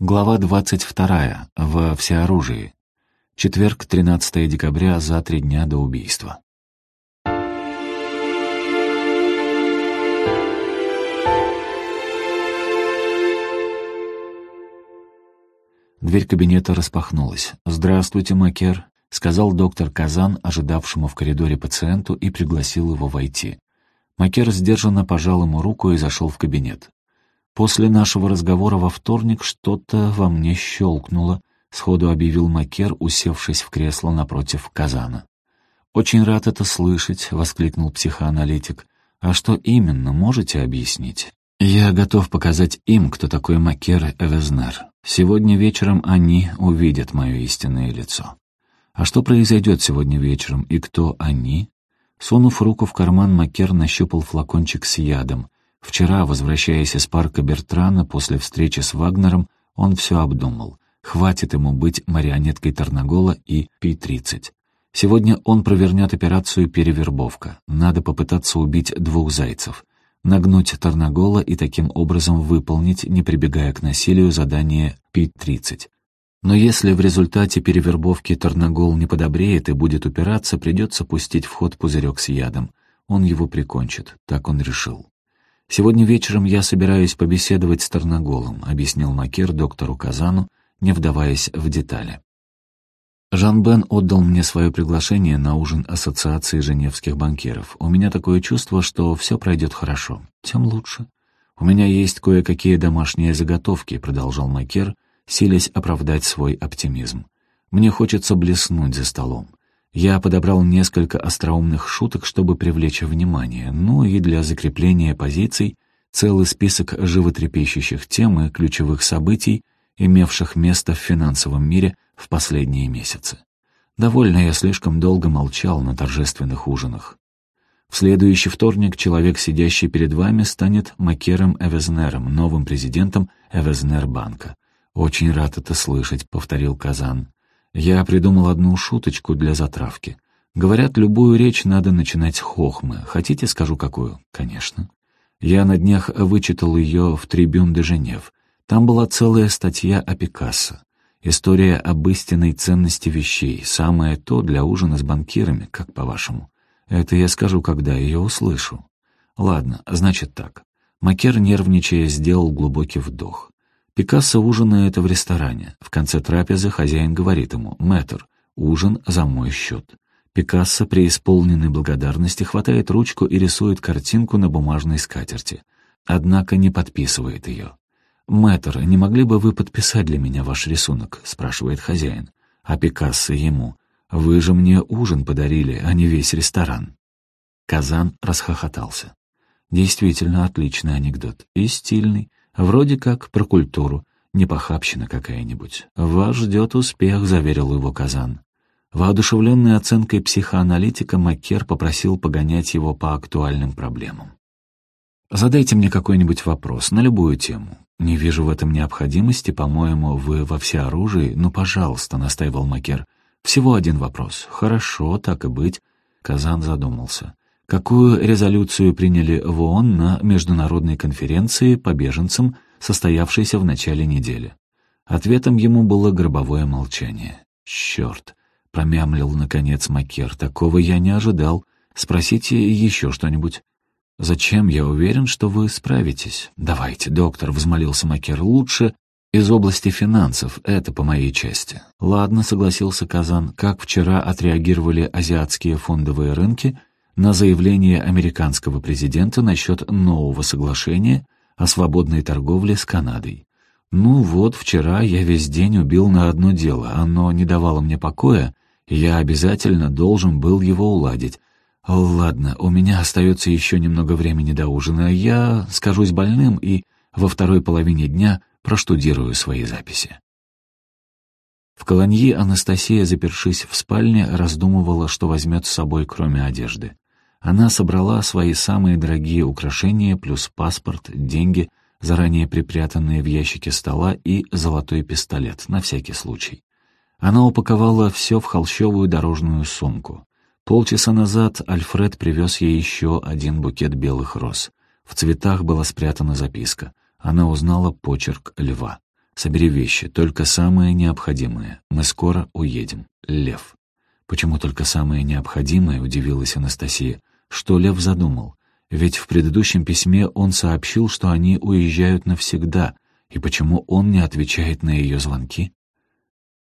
Глава 22. Во всеоружии. Четверг, 13 декабря, за три дня до убийства. Дверь кабинета распахнулась. «Здравствуйте, Макер», — сказал доктор Казан, ожидавшему в коридоре пациенту, и пригласил его войти. Макер сдержанно пожал ему руку и зашел в кабинет. После нашего разговора во вторник что-то во мне щелкнуло, сходу объявил Макер, усевшись в кресло напротив Казана. «Очень рад это слышать», — воскликнул психоаналитик. «А что именно, можете объяснить?» «Я готов показать им, кто такой Макер Эвезнер. Сегодня вечером они увидят мое истинное лицо». «А что произойдет сегодня вечером, и кто они?» Сунув руку в карман, Макер нащупал флакончик с ядом. Вчера, возвращаясь из парка Бертрана после встречи с Вагнером, он все обдумал. Хватит ему быть марионеткой Тарнагола и Пи-30. Сегодня он провернет операцию «Перевербовка». Надо попытаться убить двух зайцев. Нагнуть Тарнагола и таким образом выполнить, не прибегая к насилию, задание Пи-30. Но если в результате перевербовки Тарнагол не подобреет и будет упираться, придется пустить в ход пузырек с ядом. Он его прикончит, так он решил. «Сегодня вечером я собираюсь побеседовать с Тарноголом», — объяснил Макер доктору Казану, не вдаваясь в детали. Жан-Бен отдал мне свое приглашение на ужин Ассоциации женевских банкиров. У меня такое чувство, что все пройдет хорошо. Тем лучше. «У меня есть кое-какие домашние заготовки», — продолжал Макер, силясь оправдать свой оптимизм. «Мне хочется блеснуть за столом. Я подобрал несколько остроумных шуток, чтобы привлечь внимание, ну и для закрепления позиций целый список животрепещущих тем и ключевых событий, имевших место в финансовом мире в последние месяцы. Довольно я слишком долго молчал на торжественных ужинах. В следующий вторник человек, сидящий перед вами, станет Макером Эвезнером, новым президентом Эвезнербанка. «Очень рад это слышать», — повторил Казан. Я придумал одну шуточку для затравки. Говорят, любую речь надо начинать хохмы. Хотите, скажу какую? Конечно. Я на днях вычитал ее в «Трибюн де Женев». Там была целая статья о Пикассо. История об истинной ценности вещей. Самое то для ужина с банкирами, как по-вашему. Это я скажу, когда ее услышу. Ладно, значит так. Макер, нервничая, сделал глубокий вдох. Пикассо ужинает в ресторане. В конце трапезы хозяин говорит ему «Мэтр, ужин за мой счет». Пикассо, преисполненный благодарности, хватает ручку и рисует картинку на бумажной скатерти. Однако не подписывает ее. «Мэтр, не могли бы вы подписать для меня ваш рисунок?» — спрашивает хозяин. А Пикассо ему. «Вы же мне ужин подарили, а не весь ресторан». Казан расхохотался. Действительно отличный анекдот. И стильный. Вроде как про культуру, не похабщина какая-нибудь. «Вас ждет успех», — заверил его Казан. Воодушевленный оценкой психоаналитика, Маккер попросил погонять его по актуальным проблемам. «Задайте мне какой-нибудь вопрос, на любую тему. Не вижу в этом необходимости, по-моему, вы во всеоружии. Ну, пожалуйста», — настаивал Макер. «Всего один вопрос. Хорошо, так и быть». Казан задумался. Какую резолюцию приняли в ООН на международной конференции по беженцам, состоявшейся в начале недели? Ответом ему было гробовое молчание. «Черт!» — промямлил, наконец, Макер. «Такого я не ожидал. Спросите еще что-нибудь». «Зачем? Я уверен, что вы справитесь». «Давайте, доктор», — взмолился Макер, — «лучше из области финансов, это по моей части». «Ладно», — согласился Казан, — «как вчера отреагировали азиатские фондовые рынки?» На заявление американского президента насчет нового соглашения о свободной торговле с Канадой. Ну вот, вчера я весь день убил на одно дело, оно не давало мне покоя, я обязательно должен был его уладить. Ладно, у меня остается еще немного времени до ужина, я скажусь больным и во второй половине дня проштудирую свои записи. В колонье Анастасия, запершись в спальне, раздумывала, что возьмет с собой, кроме одежды. Она собрала свои самые дорогие украшения, плюс паспорт, деньги, заранее припрятанные в ящике стола, и золотой пистолет, на всякий случай. Она упаковала все в холщовую дорожную сумку. Полчаса назад Альфред привез ей еще один букет белых роз. В цветах была спрятана записка. Она узнала почерк льва. Собери вещи, только самые необходимые. Мы скоро уедем. Лев». «Почему только самое необходимое?» — удивилась Анастасия. «Что Лев задумал? Ведь в предыдущем письме он сообщил, что они уезжают навсегда. И почему он не отвечает на ее звонки?»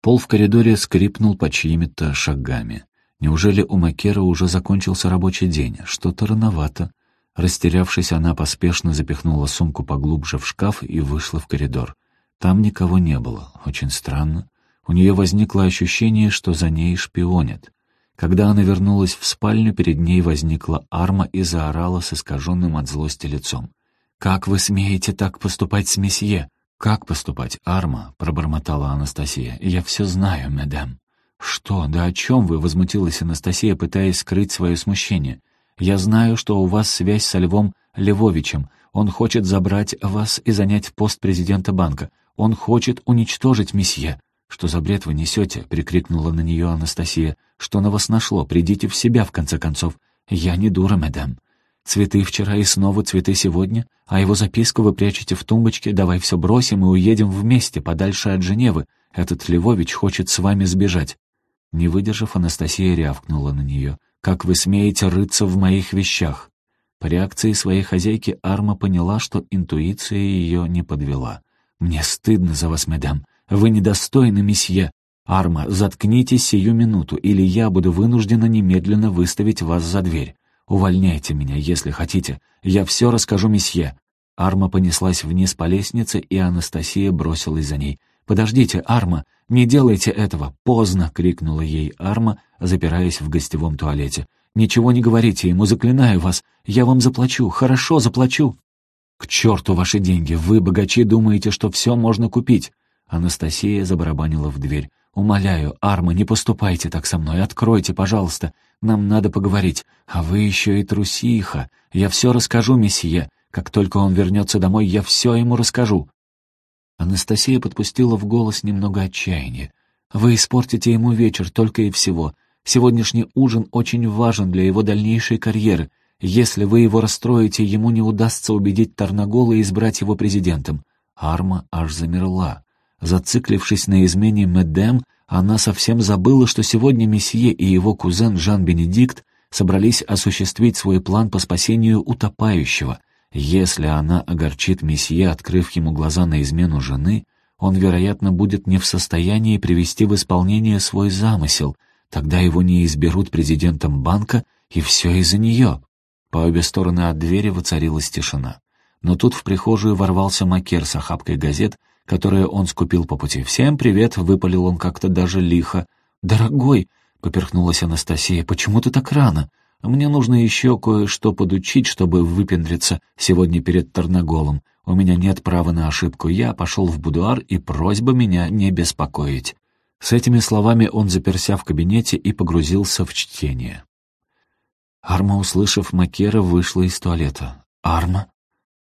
Пол в коридоре скрипнул по чьими-то шагами. Неужели у Макера уже закончился рабочий день? Что-то рановато. Растерявшись, она поспешно запихнула сумку поглубже в шкаф и вышла в коридор. Там никого не было. Очень странно. У нее возникло ощущение, что за ней шпионят. Когда она вернулась в спальню, перед ней возникла арма и заорала с искаженным от злости лицом. «Как вы смеете так поступать с месье?» «Как поступать, арма?» — пробормотала Анастасия. «Я все знаю, мадам». «Что? Да о чем вы?» — возмутилась Анастасия, пытаясь скрыть свое смущение. «Я знаю, что у вас связь со Львом Львовичем. Он хочет забрать вас и занять пост президента банка. Он хочет уничтожить месье». «Что за бред вы несете?» — прикрикнула на нее Анастасия. «Что на вас нашло? Придите в себя, в конце концов». «Я не дура, мадам. Цветы вчера и снова цветы сегодня, а его записку вы прячете в тумбочке. Давай все бросим и уедем вместе, подальше от Женевы. Этот Львович хочет с вами сбежать». Не выдержав, Анастасия рявкнула на нее. «Как вы смеете рыться в моих вещах?» По реакции своей хозяйки Арма поняла, что интуиция ее не подвела. «Мне стыдно за вас, мадам. Вы недостойны месье. Арма, заткнитесь сию минуту, или я буду вынуждена немедленно выставить вас за дверь. Увольняйте меня, если хотите. Я все расскажу месье». Арма понеслась вниз по лестнице, и Анастасия бросилась за ней. «Подождите, Арма, не делайте этого! Поздно!» — крикнула ей Арма, запираясь в гостевом туалете. «Ничего не говорите ему, заклинаю вас. Я вам заплачу, хорошо заплачу!» «К черту ваши деньги! Вы, богачи, думаете, что все можно купить!» Анастасия забарабанила в дверь. «Умоляю, Арма, не поступайте так со мной, откройте, пожалуйста. Нам надо поговорить. А вы еще и трусиха. Я все расскажу, месье. Как только он вернется домой, я все ему расскажу». Анастасия подпустила в голос немного отчаяния. «Вы испортите ему вечер только и всего. Сегодняшний ужин очень важен для его дальнейшей карьеры. Если вы его расстроите, ему не удастся убедить Тарнагола избрать его президентом». Арма аж замерла. Зациклившись на измене Медем, она совсем забыла, что сегодня месье и его кузен Жан-Бенедикт собрались осуществить свой план по спасению утопающего. Если она огорчит месье, открыв ему глаза на измену жены, он, вероятно, будет не в состоянии привести в исполнение свой замысел. Тогда его не изберут президентом банка, и все из-за нее. По обе стороны от двери воцарилась тишина. Но тут в прихожую ворвался Макер с охапкой газет — которое он скупил по пути. «Всем привет!» — выпалил он как-то даже лихо. «Дорогой!» — поперхнулась Анастасия. «Почему ты так рано? Мне нужно еще кое-что подучить, чтобы выпендриться сегодня перед Тарноголом. У меня нет права на ошибку. Я пошел в будуар, и просьба меня не беспокоить». С этими словами он заперся в кабинете и погрузился в чтение. Арма, услышав Макера, вышла из туалета. «Арма?»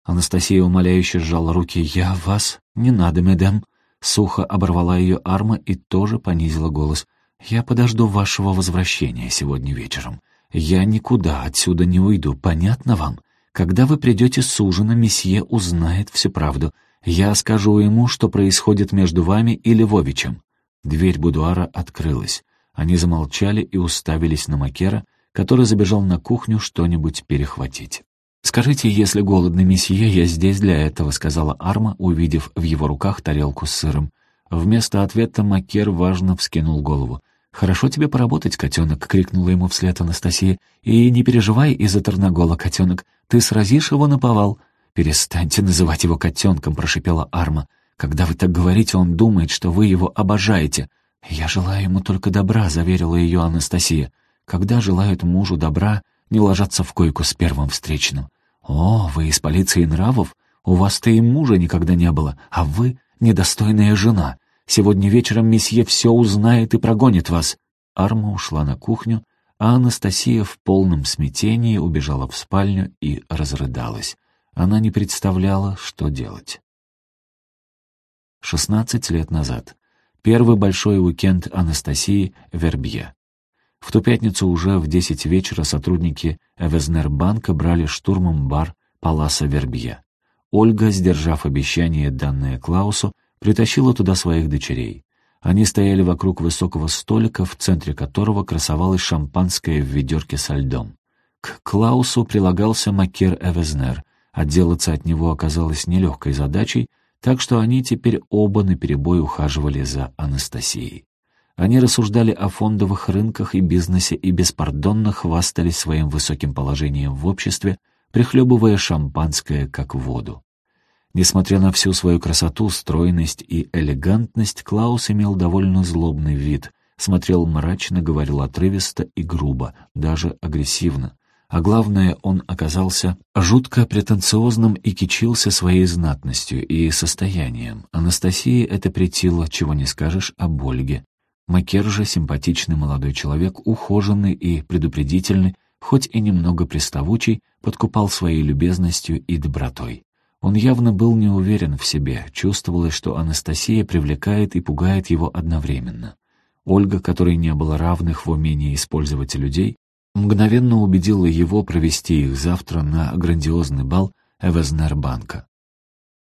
Анастасия умоляюще сжала руки. «Я вас? Не надо, медем!» Сухо оборвала ее арма и тоже понизила голос. «Я подожду вашего возвращения сегодня вечером. Я никуда отсюда не уйду, понятно вам? Когда вы придете с ужина, месье узнает всю правду. Я скажу ему, что происходит между вами и Львовичем». Дверь будуара открылась. Они замолчали и уставились на Макера, который забежал на кухню что-нибудь перехватить. «Скажите, если голодный месье, я здесь для этого», — сказала Арма, увидев в его руках тарелку с сыром. Вместо ответа Макер важно вскинул голову. «Хорошо тебе поработать, котенок», — крикнула ему вслед Анастасия. «И не переживай из-за Тарногола, котенок. Ты сразишь его на повал». «Перестаньте называть его котенком», — прошипела Арма. «Когда вы так говорите, он думает, что вы его обожаете». «Я желаю ему только добра», — заверила ее Анастасия. «Когда желают мужу добра, не ложатся в койку с первым встречным. «О, вы из полиции нравов? У вас-то и мужа никогда не было, а вы — недостойная жена. Сегодня вечером месье все узнает и прогонит вас». Арма ушла на кухню, а Анастасия в полном смятении убежала в спальню и разрыдалась. Она не представляла, что делать. Шестнадцать лет назад. Первый большой уикенд Анастасии Вербье. В ту пятницу уже в десять вечера сотрудники Эвезнербанка брали штурмом бар Паласа Вербье. Ольга, сдержав обещание, данное Клаусу, притащила туда своих дочерей. Они стояли вокруг высокого столика, в центре которого красовалось шампанское в ведерке со льдом. К Клаусу прилагался Макер Эвезнер. Отделаться от него оказалось нелегкой задачей, так что они теперь оба наперебой ухаживали за Анастасией. Они рассуждали о фондовых рынках и бизнесе и беспардонно хвастались своим высоким положением в обществе, прихлебывая шампанское как воду. Несмотря на всю свою красоту, стройность и элегантность, Клаус имел довольно злобный вид, смотрел мрачно, говорил отрывисто и грубо, даже агрессивно. А главное, он оказался жутко претенциозным и кичился своей знатностью и состоянием. Анастасии это претило, чего не скажешь об Ольге. Макер же симпатичный молодой человек, ухоженный и предупредительный, хоть и немного приставучий, подкупал своей любезностью и добротой. Он явно был не уверен в себе, чувствовалось, что Анастасия привлекает и пугает его одновременно. Ольга, которой не было равных в умении использовать людей, мгновенно убедила его провести их завтра на грандиозный бал Эвезнербанка.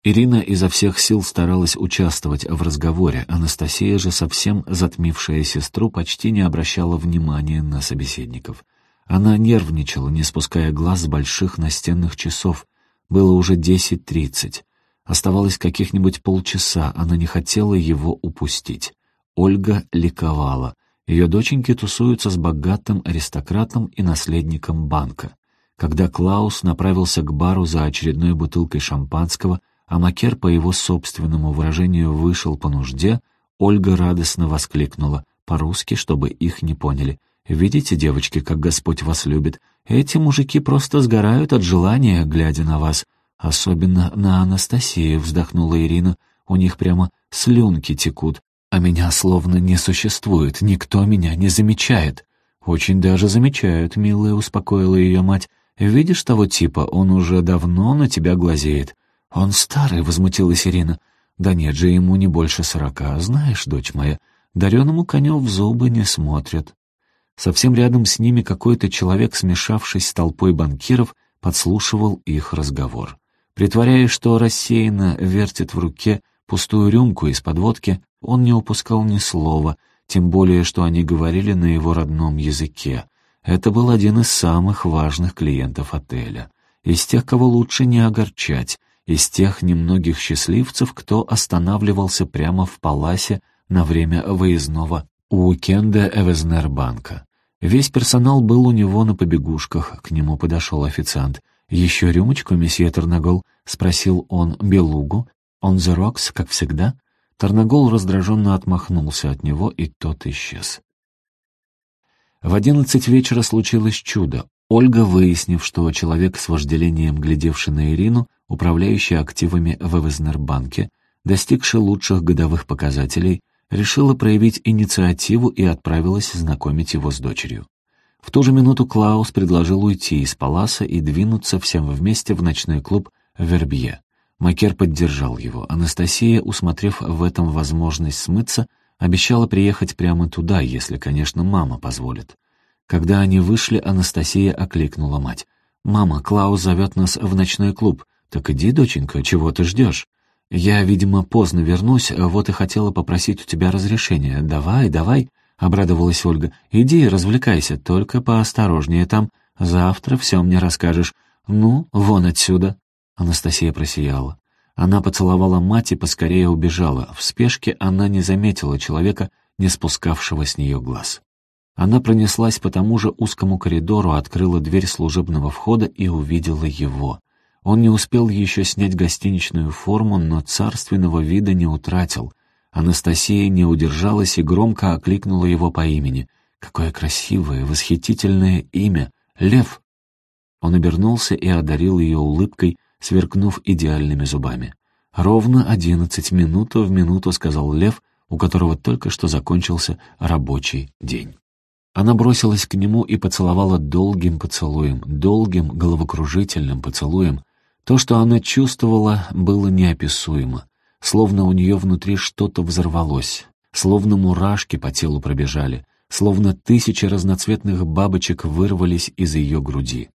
Ирина изо всех сил старалась участвовать в разговоре, Анастасия же, совсем затмившая сестру, почти не обращала внимания на собеседников. Она нервничала, не спуская глаз с больших настенных часов. Было уже десять тридцать. Оставалось каких-нибудь полчаса, она не хотела его упустить. Ольга ликовала. Ее доченьки тусуются с богатым аристократом и наследником банка. Когда Клаус направился к бару за очередной бутылкой шампанского, а Макер, по его собственному выражению, вышел по нужде, Ольга радостно воскликнула, по-русски, чтобы их не поняли. «Видите, девочки, как Господь вас любит? Эти мужики просто сгорают от желания, глядя на вас. Особенно на Анастасию», — вздохнула Ирина. «У них прямо слюнки текут, а меня словно не существует, никто меня не замечает». «Очень даже замечают, милая», — успокоила ее мать. «Видишь того типа, он уже давно на тебя глазеет. «Он старый», — возмутилась Ирина. «Да нет же, ему не больше сорока. Знаешь, дочь моя, дареному коню в зубы не смотрят». Совсем рядом с ними какой-то человек, смешавшись с толпой банкиров, подслушивал их разговор. Притворяясь, что рассеянно вертит в руке пустую рюмку из-под водки, он не упускал ни слова, тем более, что они говорили на его родном языке. Это был один из самых важных клиентов отеля. Из тех, кого лучше не огорчать, из тех немногих счастливцев, кто останавливался прямо в Паласе на время выездного уикенда Эвезнербанка. Весь персонал был у него на побегушках, к нему подошел официант. «Еще рюмочку, месье Тарнагол?» — спросил он Белугу. «Он the rocks, как всегда?» Тарнагол раздраженно отмахнулся от него, и тот исчез. В одиннадцать вечера случилось чудо. Ольга, выяснив, что человек с вожделением, глядевший на Ирину, управляющий активами в Эвезнербанке, достигший лучших годовых показателей, решила проявить инициативу и отправилась знакомить его с дочерью. В ту же минуту Клаус предложил уйти из Паласа и двинуться всем вместе в ночной клуб «Вербье». Макер поддержал его. Анастасия, усмотрев в этом возможность смыться, обещала приехать прямо туда, если, конечно, мама позволит. Когда они вышли, Анастасия окликнула мать. «Мама, Клаус зовет нас в ночной клуб. «Так иди, доченька, чего ты ждешь? Я, видимо, поздно вернусь, вот и хотела попросить у тебя разрешения. Давай, давай», — обрадовалась Ольга. «Иди, развлекайся, только поосторожнее там. Завтра все мне расскажешь. Ну, вон отсюда». Анастасия просияла. Она поцеловала мать и поскорее убежала. В спешке она не заметила человека, не спускавшего с нее глаз. Она пронеслась по тому же узкому коридору, открыла дверь служебного входа и увидела его. Он не успел еще снять гостиничную форму, но царственного вида не утратил. Анастасия не удержалась и громко окликнула его по имени. «Какое красивое, восхитительное имя! Лев!» Он обернулся и одарил ее улыбкой, сверкнув идеальными зубами. «Ровно одиннадцать минут в минуту», — сказал Лев, у которого только что закончился рабочий день. Она бросилась к нему и поцеловала долгим поцелуем, долгим головокружительным поцелуем, то, что она чувствовала, было неописуемо, словно у нее внутри что-то взорвалось, словно мурашки по телу пробежали, словно тысячи разноцветных бабочек вырвались из ее груди.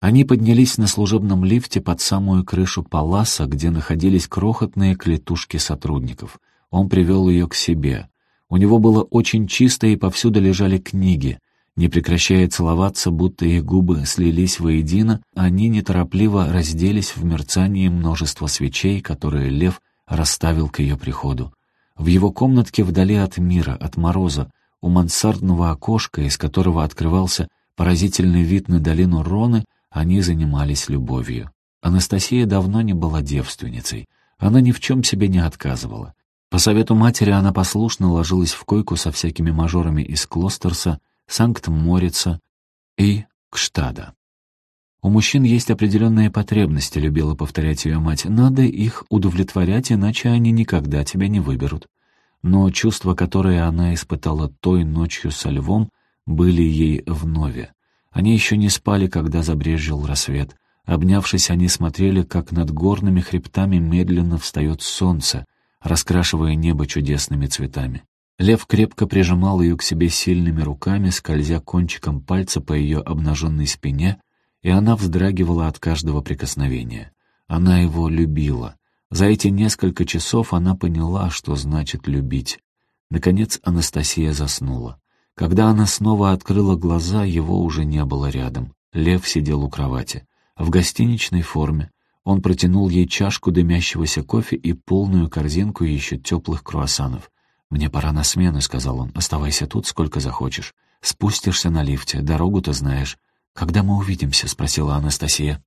Они поднялись на служебном лифте под самую крышу паласа, где находились крохотные клетушки сотрудников. Он привел ее к себе. У него было очень чисто, и повсюду лежали книги. Не прекращая целоваться, будто их губы слились воедино, они неторопливо разделись в мерцании множества свечей, которые лев расставил к ее приходу. В его комнатке вдали от мира, от мороза, у мансардного окошка, из которого открывался поразительный вид на долину Роны, они занимались любовью. Анастасия давно не была девственницей. Она ни в чем себе не отказывала. По совету матери она послушно ложилась в койку со всякими мажорами из Клостерса, Санкт-Морица и Кштада. «У мужчин есть определенные потребности», — любила повторять ее мать. «Надо их удовлетворять, иначе они никогда тебя не выберут». Но чувства, которые она испытала той ночью со львом, были ей вновь. Они еще не спали, когда забрезжил рассвет. Обнявшись, они смотрели, как над горными хребтами медленно встает солнце, раскрашивая небо чудесными цветами. Лев крепко прижимал ее к себе сильными руками, скользя кончиком пальца по ее обнаженной спине, и она вздрагивала от каждого прикосновения. Она его любила. За эти несколько часов она поняла, что значит любить. Наконец Анастасия заснула. Когда она снова открыла глаза, его уже не было рядом. Лев сидел у кровати. В гостиничной форме. Он протянул ей чашку дымящегося кофе и полную корзинку еще теплых круассанов. «Мне пора на смену», — сказал он. «Оставайся тут, сколько захочешь. Спустишься на лифте, дорогу-то знаешь». «Когда мы увидимся?» — спросила Анастасия.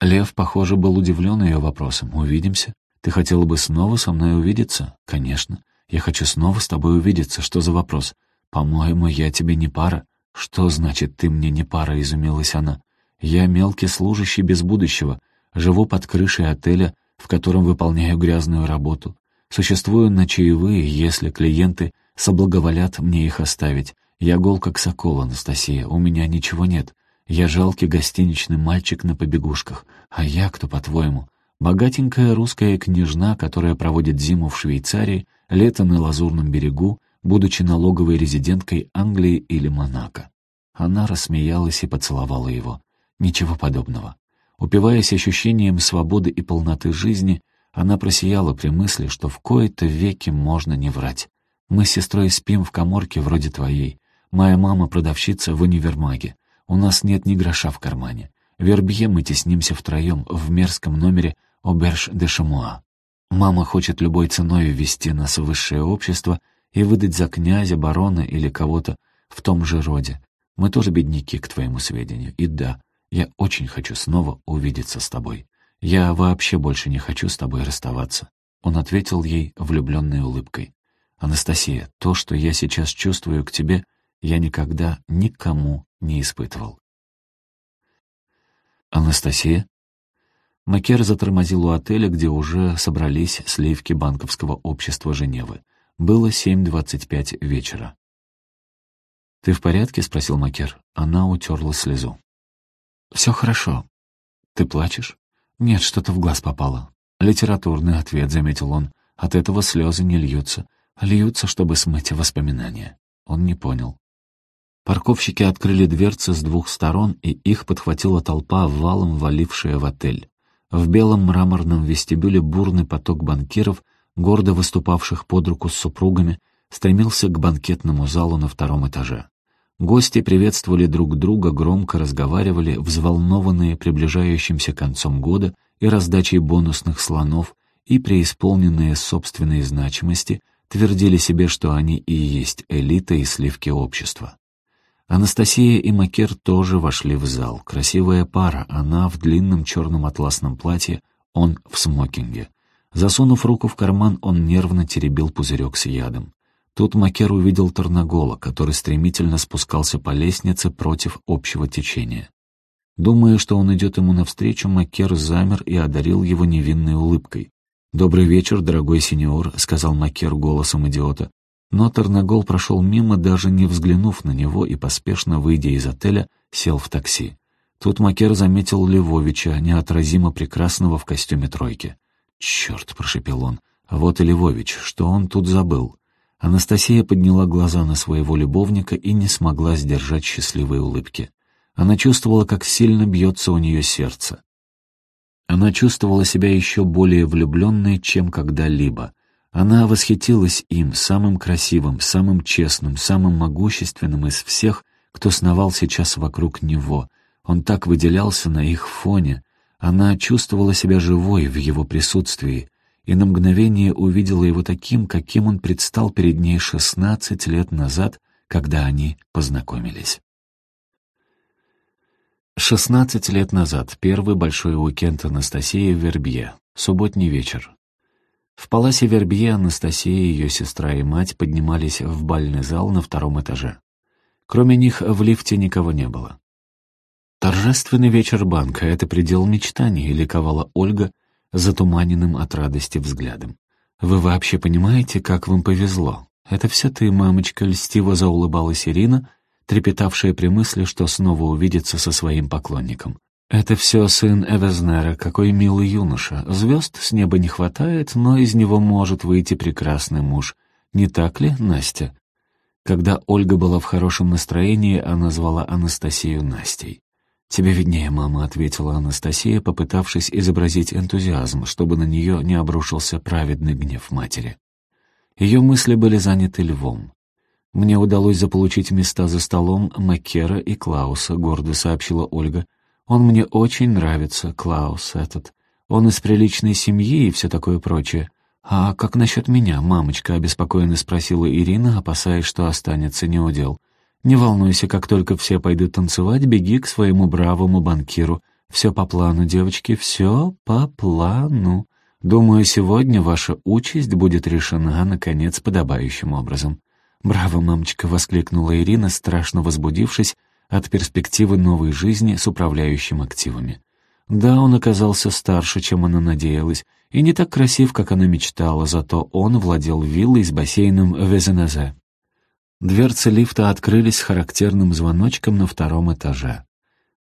Лев, похоже, был удивлен ее вопросом. «Увидимся? Ты хотела бы снова со мной увидеться?» «Конечно. Я хочу снова с тобой увидеться. Что за вопрос?» «По-моему, я тебе не пара». «Что значит, ты мне не пара?» — изумилась она. «Я мелкий служащий без будущего. Живу под крышей отеля, в котором выполняю грязную работу. Существую на чаевые, если клиенты соблаговолят мне их оставить. Я гол как сокол, Анастасия, у меня ничего нет. Я жалкий гостиничный мальчик на побегушках. А я кто, по-твоему? Богатенькая русская княжна, которая проводит зиму в Швейцарии, лето на Лазурном берегу, будучи налоговой резиденткой Англии или Монако. Она рассмеялась и поцеловала его. Ничего подобного. Упиваясь ощущением свободы и полноты жизни, она просияла при мысли, что в кои-то веки можно не врать. «Мы с сестрой спим в коморке вроде твоей. Моя мама продавщица в универмаге. У нас нет ни гроша в кармане. В Вербье мы теснимся втроем в мерзком номере «Оберж де Шамуа». Мама хочет любой ценой ввести нас в высшее общество — и выдать за князя, барона или кого-то в том же роде. Мы тоже бедняки, к твоему сведению. И да, я очень хочу снова увидеться с тобой. Я вообще больше не хочу с тобой расставаться». Он ответил ей влюбленной улыбкой. «Анастасия, то, что я сейчас чувствую к тебе, я никогда никому не испытывал». «Анастасия?» Макер затормозил у отеля, где уже собрались сливки банковского общества Женевы. Было 7.25 вечера. «Ты в порядке?» — спросил Макер. Она утерла слезу. «Все хорошо. Ты плачешь?» «Нет, что-то в глаз попало». «Литературный ответ», — заметил он. «От этого слезы не льются. Льются, чтобы смыть воспоминания». Он не понял. Парковщики открыли дверцы с двух сторон, и их подхватила толпа, валом валившая в отель. В белом мраморном вестибюле бурный поток банкиров гордо выступавших под руку с супругами, стремился к банкетному залу на втором этаже. Гости приветствовали друг друга, громко разговаривали, взволнованные приближающимся концом года и раздачей бонусных слонов, и преисполненные собственной значимости, твердили себе, что они и есть элита и сливки общества. Анастасия и Макер тоже вошли в зал. Красивая пара, она в длинном черном атласном платье, он в смокинге. Засунув руку в карман, он нервно теребил пузырек с ядом. Тут Макер увидел Тарнагола, который стремительно спускался по лестнице против общего течения. Думая, что он идет ему навстречу, Макер замер и одарил его невинной улыбкой. «Добрый вечер, дорогой сеньор», — сказал Макер голосом идиота. Но Тарнагол прошел мимо, даже не взглянув на него, и, поспешно выйдя из отеля, сел в такси. Тут Макер заметил Львовича, неотразимо прекрасного в костюме тройки. «Черт!» — прошепел он. «Вот и Львович, что он тут забыл?» Анастасия подняла глаза на своего любовника и не смогла сдержать счастливой улыбки. Она чувствовала, как сильно бьется у нее сердце. Она чувствовала себя еще более влюбленной, чем когда-либо. Она восхитилась им, самым красивым, самым честным, самым могущественным из всех, кто сновал сейчас вокруг него. Он так выделялся на их фоне. Она чувствовала себя живой в его присутствии и на мгновение увидела его таким, каким он предстал перед ней шестнадцать лет назад, когда они познакомились. Шестнадцать лет назад, первый большой уикенд Анастасии в Вербье, субботний вечер. В паласе Вербье Анастасия, ее сестра и мать поднимались в бальный зал на втором этаже. Кроме них в лифте никого не было. Торжественный вечер банка — это предел мечтаний, ликовала Ольга затуманенным от радости взглядом. «Вы вообще понимаете, как вам повезло? Это все ты, мамочка», — льстиво заулыбалась Ирина, трепетавшая при мысли, что снова увидится со своим поклонником. «Это все сын Эвезнера, какой милый юноша. Звезд с неба не хватает, но из него может выйти прекрасный муж. Не так ли, Настя?» Когда Ольга была в хорошем настроении, она звала Анастасию Настей. «Тебе виднее, мама», — ответила Анастасия, попытавшись изобразить энтузиазм, чтобы на нее не обрушился праведный гнев матери. Ее мысли были заняты львом. «Мне удалось заполучить места за столом Маккера и Клауса», — гордо сообщила Ольга. «Он мне очень нравится, Клаус этот. Он из приличной семьи и все такое прочее. А как насчет меня, мамочка?» — обеспокоенно спросила Ирина, опасаясь, что останется неудел. «Не волнуйся, как только все пойдут танцевать, беги к своему бравому банкиру. Все по плану, девочки, все по плану. Думаю, сегодня ваша участь будет решена, наконец, подобающим образом». «Браво, мамочка!» — воскликнула Ирина, страшно возбудившись от перспективы новой жизни с управляющим активами. Да, он оказался старше, чем она надеялась, и не так красив, как она мечтала, зато он владел виллой с бассейном в. Дверцы лифта открылись с характерным звоночком на втором этаже.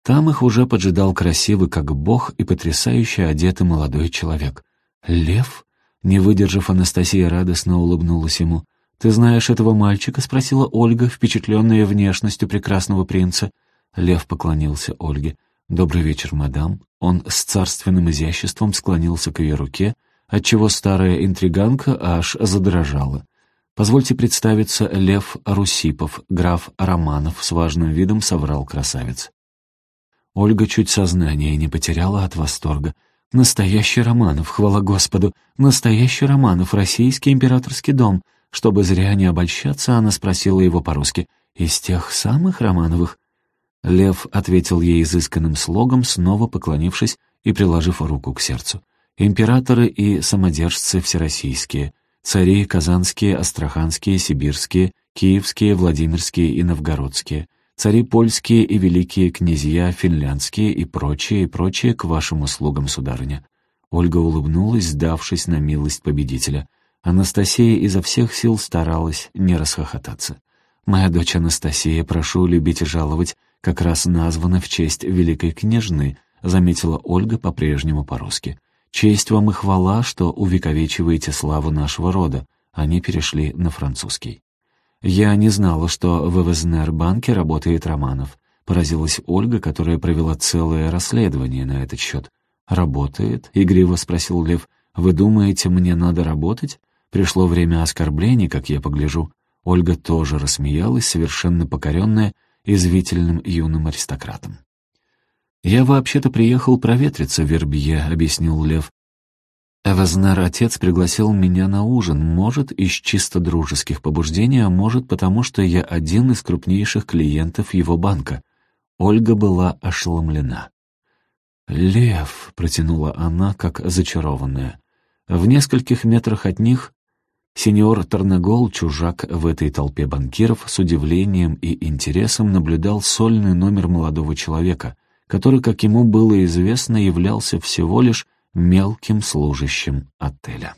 Там их уже поджидал красивый, как бог, и потрясающе одетый молодой человек. «Лев?» Не выдержав, Анастасия радостно улыбнулась ему. «Ты знаешь этого мальчика?» — спросила Ольга, впечатленная внешностью прекрасного принца. Лев поклонился Ольге. «Добрый вечер, мадам». Он с царственным изяществом склонился к ее руке, отчего старая интриганка аж задрожала. «Позвольте представиться, Лев Русипов, граф Романов», — с важным видом соврал красавец. Ольга чуть сознание не потеряла от восторга. «Настоящий Романов, хвала Господу! Настоящий Романов, российский императорский дом!» Чтобы зря не обольщаться, она спросила его по-русски. «Из тех самых Романовых?» Лев ответил ей изысканным слогом, снова поклонившись и приложив руку к сердцу. «Императоры и самодержцы всероссийские, цари казанские, астраханские, сибирские, киевские, владимирские и новгородские, цари польские и великие князья финляндские и прочие, и прочие к вашим услугам, сударыня». Ольга улыбнулась, сдавшись на милость победителя — Анастасия изо всех сил старалась не расхохотаться. «Моя дочь Анастасия, прошу любить и жаловать, как раз названа в честь великой княжны», заметила Ольга по-прежнему по-русски. «Честь вам и хвала, что увековечиваете славу нашего рода». Они перешли на французский. «Я не знала, что в ВВЗНР-банке работает Романов», поразилась Ольга, которая провела целое расследование на этот счет. «Работает?» — игриво спросил Лев. «Вы думаете, мне надо работать?» Пришло время оскорблений, как я погляжу. Ольга тоже рассмеялась, совершенно покоренная извительным юным аристократом. «Я вообще-то приехал проветриться в Вербье», — объяснил Лев. Эвазнар отец пригласил меня на ужин, может, из чисто дружеских побуждений, а может, потому что я один из крупнейших клиентов его банка. Ольга была ошеломлена. «Лев», — протянула она, как зачарованная. В нескольких метрах от них Сеньор Тарнагол, чужак в этой толпе банкиров, с удивлением и интересом наблюдал сольный номер молодого человека, который, как ему было известно, являлся всего лишь мелким служащим отеля.